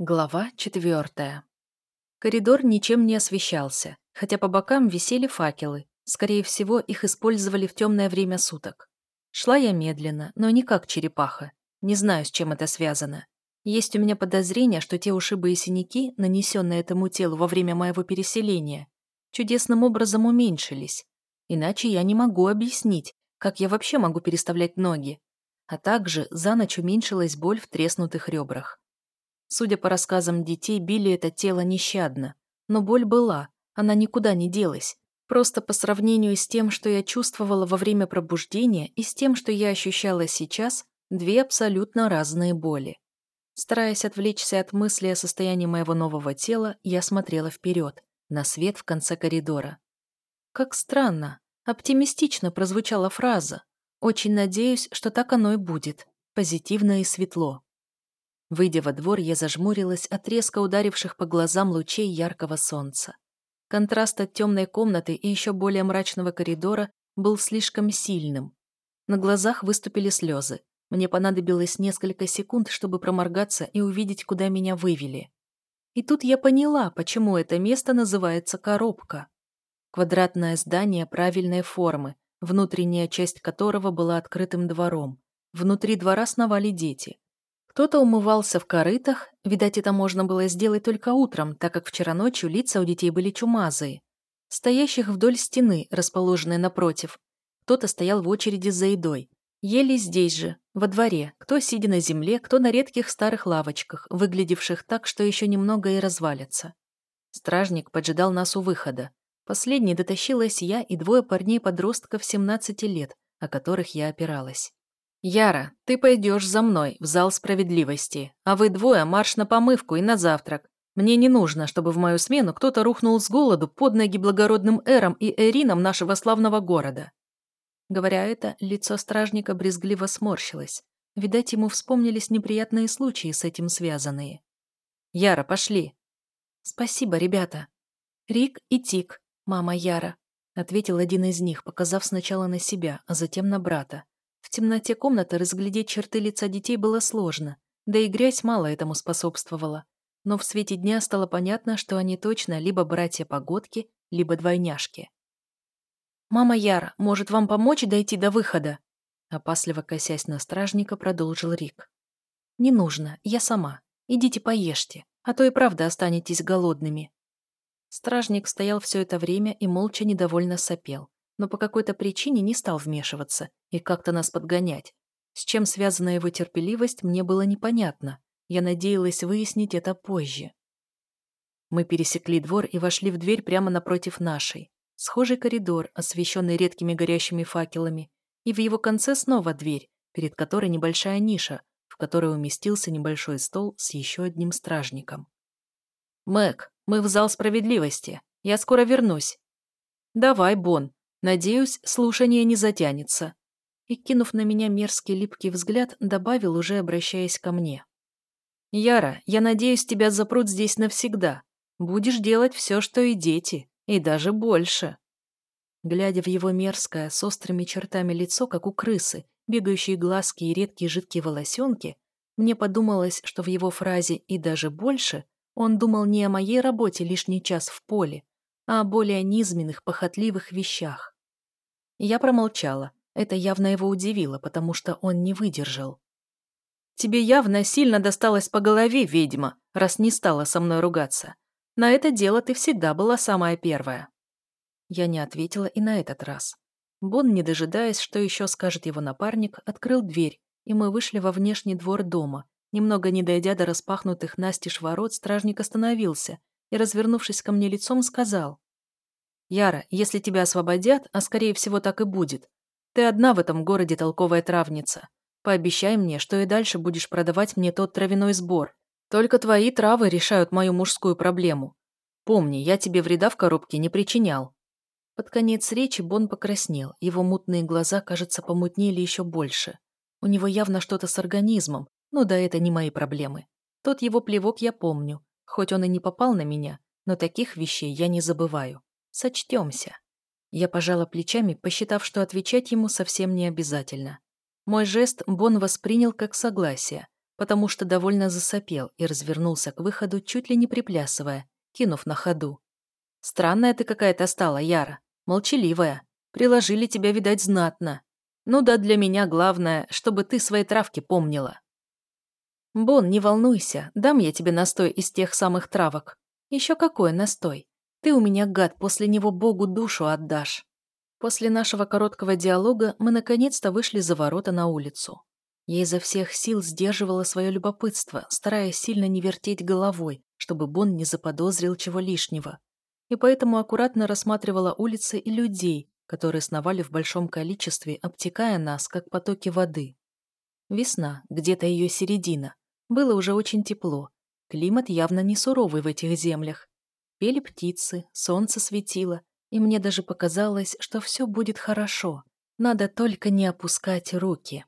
Глава четвертая. Коридор ничем не освещался, хотя по бокам висели факелы. Скорее всего, их использовали в темное время суток. Шла я медленно, но не как черепаха. Не знаю, с чем это связано. Есть у меня подозрение, что те ушибы и синяки, нанесенные этому телу во время моего переселения, чудесным образом уменьшились. Иначе я не могу объяснить, как я вообще могу переставлять ноги. А также за ночь уменьшилась боль в треснутых ребрах. Судя по рассказам детей, били это тело нещадно. Но боль была, она никуда не делась. Просто по сравнению с тем, что я чувствовала во время пробуждения и с тем, что я ощущала сейчас, две абсолютно разные боли. Стараясь отвлечься от мысли о состоянии моего нового тела, я смотрела вперед, на свет в конце коридора. Как странно, оптимистично прозвучала фраза. Очень надеюсь, что так оно и будет. Позитивно и светло. Выйдя во двор, я зажмурилась от резко ударивших по глазам лучей яркого солнца. Контраст от темной комнаты и еще более мрачного коридора был слишком сильным. На глазах выступили слезы. Мне понадобилось несколько секунд, чтобы проморгаться и увидеть, куда меня вывели. И тут я поняла, почему это место называется коробка. Квадратное здание правильной формы, внутренняя часть которого была открытым двором. Внутри двора сновали дети. Кто-то умывался в корытах, видать, это можно было сделать только утром, так как вчера ночью лица у детей были чумазые. Стоящих вдоль стены, расположенной напротив. Кто-то стоял в очереди за едой. Ели здесь же, во дворе, кто сидя на земле, кто на редких старых лавочках, выглядевших так, что еще немного и развалится. Стражник поджидал нас у выхода. Последней дотащилась я и двое парней-подростков 17 лет, о которых я опиралась. «Яра, ты пойдешь за мной в зал справедливости, а вы двое марш на помывку и на завтрак. Мне не нужно, чтобы в мою смену кто-то рухнул с голоду под ноги благородным эрам и эринам нашего славного города». Говоря это, лицо стражника брезгливо сморщилось. Видать, ему вспомнились неприятные случаи с этим связанные. «Яра, пошли!» «Спасибо, ребята!» «Рик и Тик, мама Яра», — ответил один из них, показав сначала на себя, а затем на брата. В темноте комнаты разглядеть черты лица детей было сложно, да и грязь мало этому способствовала. Но в свете дня стало понятно, что они точно либо братья-погодки, либо двойняшки. «Мама Яра, может вам помочь дойти до выхода?» Опасливо косясь на стражника, продолжил Рик. «Не нужно, я сама. Идите поешьте, а то и правда останетесь голодными». Стражник стоял все это время и молча недовольно сопел но по какой-то причине не стал вмешиваться и как-то нас подгонять. С чем связана его терпеливость, мне было непонятно. Я надеялась выяснить это позже. Мы пересекли двор и вошли в дверь прямо напротив нашей. Схожий коридор, освещенный редкими горящими факелами, и в его конце снова дверь, перед которой небольшая ниша, в которой уместился небольшой стол с еще одним стражником. «Мэг, мы в зал справедливости. Я скоро вернусь». «Давай, Бон, Надеюсь, слушание не затянется. И, кинув на меня мерзкий липкий взгляд, добавил, уже обращаясь ко мне. «Яра, я надеюсь, тебя запрут здесь навсегда. Будешь делать все, что и дети, и даже больше». Глядя в его мерзкое, с острыми чертами лицо, как у крысы, бегающие глазки и редкие жидкие волосенки, мне подумалось, что в его фразе «и даже больше» он думал не о моей работе лишний час в поле, а о более низменных, похотливых вещах. Я промолчала. Это явно его удивило, потому что он не выдержал. «Тебе явно сильно досталось по голове, ведьма, раз не стала со мной ругаться. На это дело ты всегда была самая первая». Я не ответила и на этот раз. Бон, не дожидаясь, что еще скажет его напарник, открыл дверь, и мы вышли во внешний двор дома. Немного не дойдя до распахнутых настежь ворот, стражник остановился и, развернувшись ко мне лицом, сказал. «Яра, если тебя освободят, а скорее всего так и будет, ты одна в этом городе толковая травница. Пообещай мне, что и дальше будешь продавать мне тот травяной сбор. Только твои травы решают мою мужскую проблему. Помни, я тебе вреда в коробке не причинял». Под конец речи Бон покраснел, его мутные глаза, кажется, помутнели еще больше. У него явно что-то с организмом, но да это не мои проблемы. Тот его плевок я помню, Хоть он и не попал на меня, но таких вещей я не забываю. Сочтемся. Я пожала плечами, посчитав, что отвечать ему совсем не обязательно. Мой жест Бон воспринял как согласие, потому что довольно засопел и развернулся к выходу, чуть ли не приплясывая, кинув на ходу. «Странная ты какая-то стала, Яра. Молчаливая. Приложили тебя, видать, знатно. Ну да, для меня главное, чтобы ты свои травки помнила». «Бон, не волнуйся, дам я тебе настой из тех самых травок. Еще какой настой? Ты у меня, гад, после него Богу душу отдашь». После нашего короткого диалога мы наконец-то вышли за ворота на улицу. Я изо всех сил сдерживала свое любопытство, стараясь сильно не вертеть головой, чтобы Бон не заподозрил чего лишнего. И поэтому аккуратно рассматривала улицы и людей, которые сновали в большом количестве, обтекая нас, как потоки воды. Весна, где-то ее середина. Было уже очень тепло. Климат явно не суровый в этих землях. Пели птицы, солнце светило, и мне даже показалось, что все будет хорошо. Надо только не опускать руки.